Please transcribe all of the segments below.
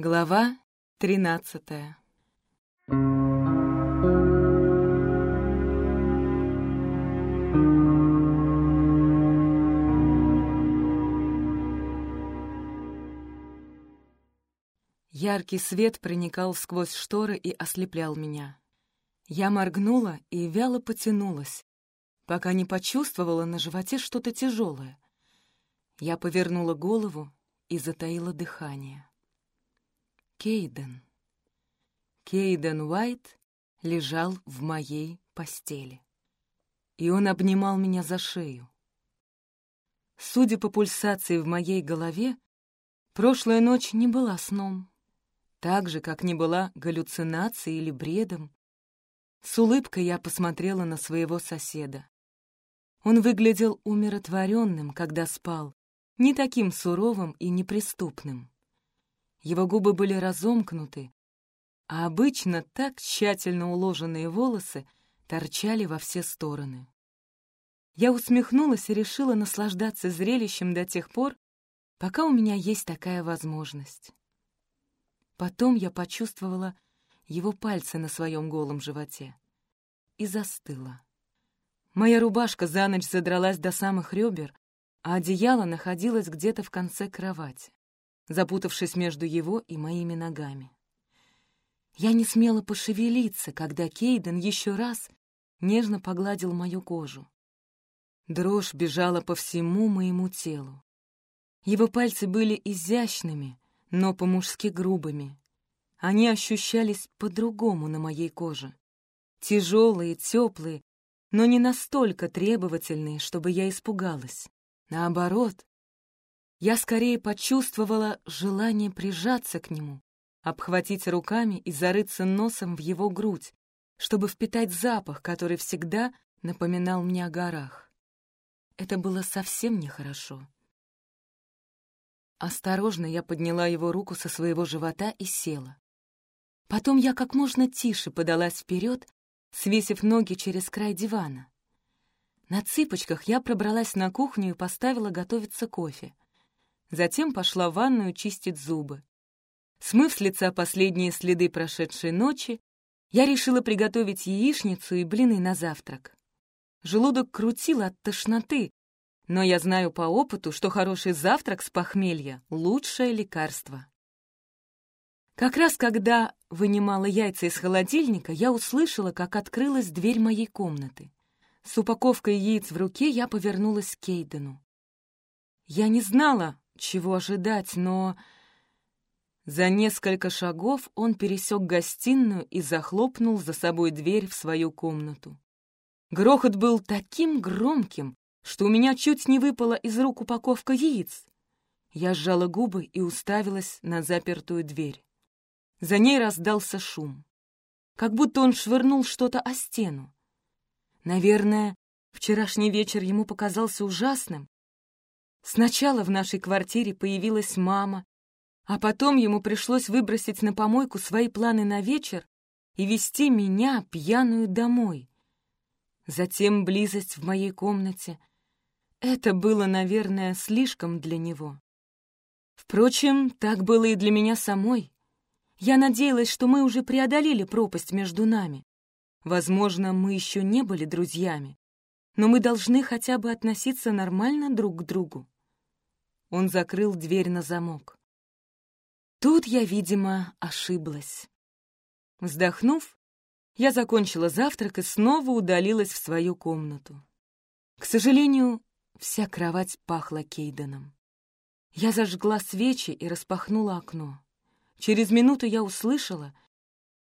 Глава тринадцатая Яркий свет проникал сквозь шторы и ослеплял меня. Я моргнула и вяло потянулась, пока не почувствовала на животе что-то тяжелое. Я повернула голову и затаила дыхание. Кейден. Кейден Уайт лежал в моей постели. И он обнимал меня за шею. Судя по пульсации в моей голове, прошлая ночь не была сном, так же, как не была галлюцинацией или бредом. С улыбкой я посмотрела на своего соседа. Он выглядел умиротворенным, когда спал, не таким суровым и неприступным. Его губы были разомкнуты, а обычно так тщательно уложенные волосы торчали во все стороны. Я усмехнулась и решила наслаждаться зрелищем до тех пор, пока у меня есть такая возможность. Потом я почувствовала его пальцы на своем голом животе и застыла. Моя рубашка за ночь задралась до самых ребер, а одеяло находилось где-то в конце кровати запутавшись между его и моими ногами. Я не смела пошевелиться, когда Кейден еще раз нежно погладил мою кожу. Дрожь бежала по всему моему телу. Его пальцы были изящными, но по-мужски грубыми. Они ощущались по-другому на моей коже. Тяжелые, теплые, но не настолько требовательные, чтобы я испугалась. Наоборот, я скорее почувствовала желание прижаться к нему, обхватить руками и зарыться носом в его грудь, чтобы впитать запах, который всегда напоминал мне о горах. Это было совсем нехорошо. Осторожно я подняла его руку со своего живота и села. Потом я как можно тише подалась вперед, свесив ноги через край дивана. На цыпочках я пробралась на кухню и поставила готовиться кофе. Затем пошла в ванную чистить зубы. Смыв с лица последние следы прошедшей ночи, я решила приготовить яичницу и блины на завтрак. Желудок крутил от тошноты, но я знаю по опыту, что хороший завтрак с похмелья — лучшее лекарство. Как раз когда вынимала яйца из холодильника, я услышала, как открылась дверь моей комнаты. С упаковкой яиц в руке я повернулась к Кейдену. Я не знала, чего ожидать, но... За несколько шагов он пересек гостиную и захлопнул за собой дверь в свою комнату. Грохот был таким громким, что у меня чуть не выпала из рук упаковка яиц. Я сжала губы и уставилась на запертую дверь. За ней раздался шум. Как будто он швырнул что-то о стену. Наверное, вчерашний вечер ему показался ужасным, Сначала в нашей квартире появилась мама, а потом ему пришлось выбросить на помойку свои планы на вечер и вести меня, пьяную, домой. Затем близость в моей комнате. Это было, наверное, слишком для него. Впрочем, так было и для меня самой. Я надеялась, что мы уже преодолели пропасть между нами. Возможно, мы еще не были друзьями, но мы должны хотя бы относиться нормально друг к другу. Он закрыл дверь на замок. Тут я, видимо, ошиблась. Вздохнув, я закончила завтрак и снова удалилась в свою комнату. К сожалению, вся кровать пахла Кейденом. Я зажгла свечи и распахнула окно. Через минуту я услышала,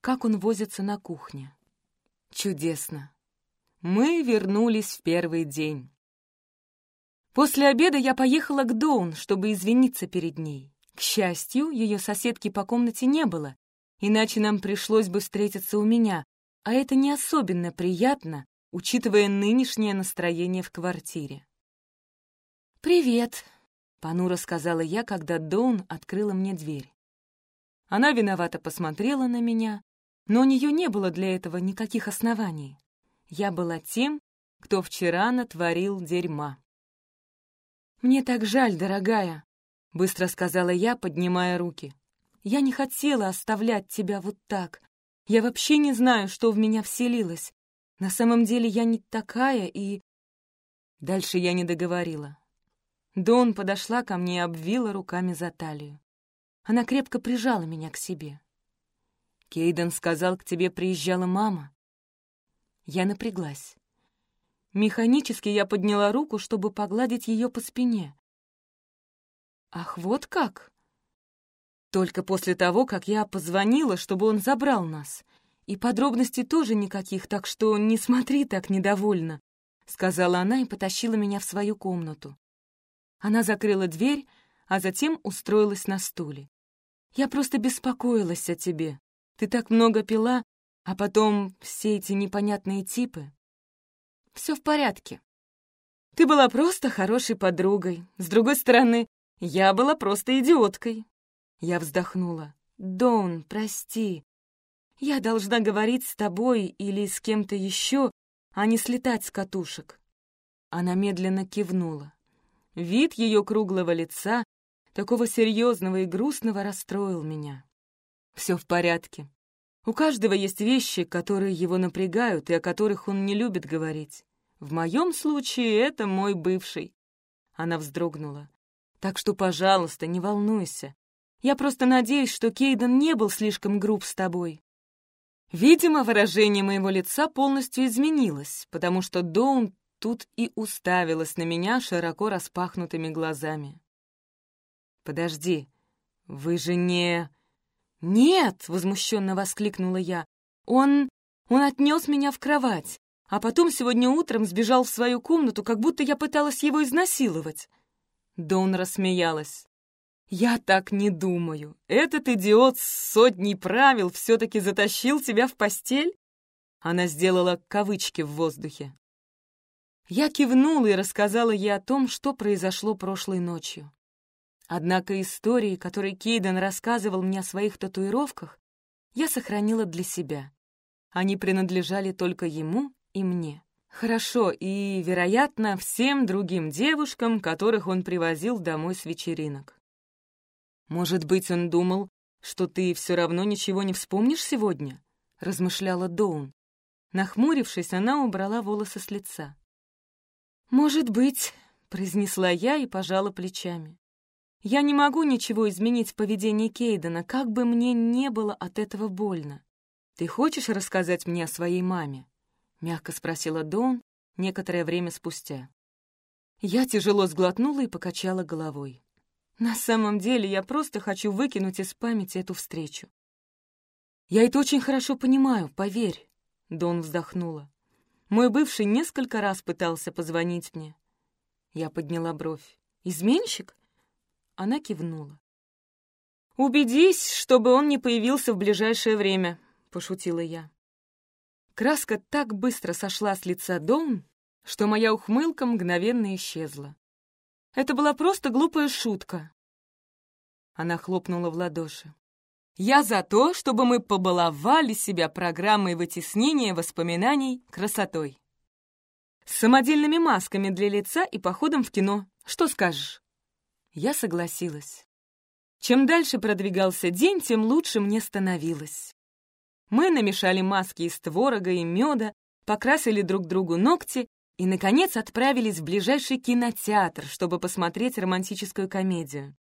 как он возится на кухне. Чудесно. Мы вернулись в первый день. После обеда я поехала к Доун, чтобы извиниться перед ней. К счастью, ее соседки по комнате не было, иначе нам пришлось бы встретиться у меня, а это не особенно приятно, учитывая нынешнее настроение в квартире. «Привет», — понуро сказала я, когда Доун открыла мне дверь. Она виновато посмотрела на меня, но у нее не было для этого никаких оснований. Я была тем, кто вчера натворил дерьма. «Мне так жаль, дорогая», — быстро сказала я, поднимая руки. Я не хотела оставлять тебя вот так. Я вообще не знаю, что в меня вселилось. На самом деле я не такая и...» Дальше я не договорила. Дон подошла ко мне и обвила руками за талию. Она крепко прижала меня к себе. «Кейден сказал, к тебе приезжала мама». Я напряглась. Механически я подняла руку, чтобы погладить ее по спине. «Ах, вот как!» Только после того, как я позвонила, чтобы он забрал нас. И подробностей тоже никаких, так что не смотри так недовольно, — сказала она и потащила меня в свою комнату. Она закрыла дверь, а затем устроилась на стуле. «Я просто беспокоилась о тебе. Ты так много пила, а потом все эти непонятные типы. Все в порядке. Ты была просто хорошей подругой. С другой стороны, я была просто идиоткой». Я вздохнула. «Дон, прости. Я должна говорить с тобой или с кем-то еще, а не слетать с катушек». Она медленно кивнула. Вид ее круглого лица, такого серьезного и грустного, расстроил меня. Все в порядке. У каждого есть вещи, которые его напрягают и о которых он не любит говорить. В моем случае это мой бывший. Она вздрогнула. Так что, пожалуйста, не волнуйся. Я просто надеюсь, что Кейден не был слишком груб с тобой. Видимо, выражение моего лица полностью изменилось, потому что Доун тут и уставилась на меня широко распахнутыми глазами. «Подожди, вы же не...» «Нет!» — возмущенно воскликнула я. «Он... он отнес меня в кровать, а потом сегодня утром сбежал в свою комнату, как будто я пыталась его изнасиловать». Дон рассмеялась. «Я так не думаю. Этот идиот с сотней правил все-таки затащил тебя в постель?» Она сделала кавычки в воздухе. Я кивнула и рассказала ей о том, что произошло прошлой ночью. Однако истории, которые Кейден рассказывал мне о своих татуировках, я сохранила для себя. Они принадлежали только ему и мне. Хорошо, и, вероятно, всем другим девушкам, которых он привозил домой с вечеринок. «Может быть, он думал, что ты все равно ничего не вспомнишь сегодня?» — размышляла Доун. Нахмурившись, она убрала волосы с лица. «Может быть», — произнесла я и пожала плечами. «Я не могу ничего изменить в поведении Кейдена, как бы мне не было от этого больно. Ты хочешь рассказать мне о своей маме?» — мягко спросила Дон некоторое время спустя. Я тяжело сглотнула и покачала головой. На самом деле я просто хочу выкинуть из памяти эту встречу. «Я это очень хорошо понимаю, поверь», — Дон вздохнула. Мой бывший несколько раз пытался позвонить мне. Я подняла бровь. «Изменщик?» Она кивнула. «Убедись, чтобы он не появился в ближайшее время», — пошутила я. Краска так быстро сошла с лица Дом, что моя ухмылка мгновенно исчезла. Это была просто глупая шутка. Она хлопнула в ладоши. Я за то, чтобы мы побаловали себя программой вытеснения воспоминаний красотой. С самодельными масками для лица и походом в кино. Что скажешь? Я согласилась. Чем дальше продвигался день, тем лучше мне становилось. Мы намешали маски из творога и меда, покрасили друг другу ногти и, наконец, отправились в ближайший кинотеатр, чтобы посмотреть романтическую комедию.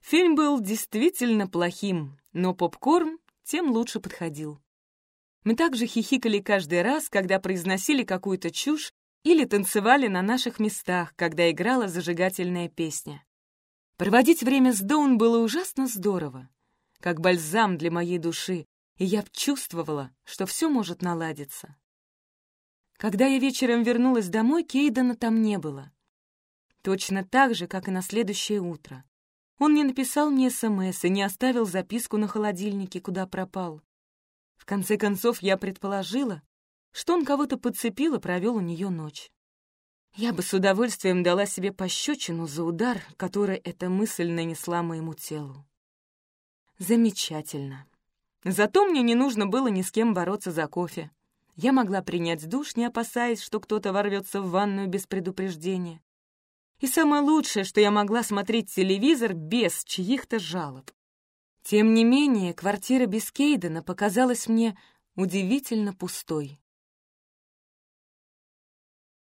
Фильм был действительно плохим, но попкорн тем лучше подходил. Мы также хихикали каждый раз, когда произносили какую-то чушь или танцевали на наших местах, когда играла зажигательная песня. Проводить время с Доун было ужасно здорово, как бальзам для моей души, и я чувствовала, что все может наладиться. Когда я вечером вернулась домой, Кейдена там не было. Точно так же, как и на следующее утро. Он не написал мне СМС и не оставил записку на холодильнике, куда пропал. В конце концов, я предположила, что он кого-то подцепил и провел у нее ночь. Я бы с удовольствием дала себе пощечину за удар, который эта мысль нанесла моему телу. Замечательно. Зато мне не нужно было ни с кем бороться за кофе. Я могла принять душ, не опасаясь, что кто-то ворвется в ванную без предупреждения. И самое лучшее, что я могла смотреть телевизор без чьих-то жалоб. Тем не менее, квартира без Кейдена показалась мне удивительно пустой.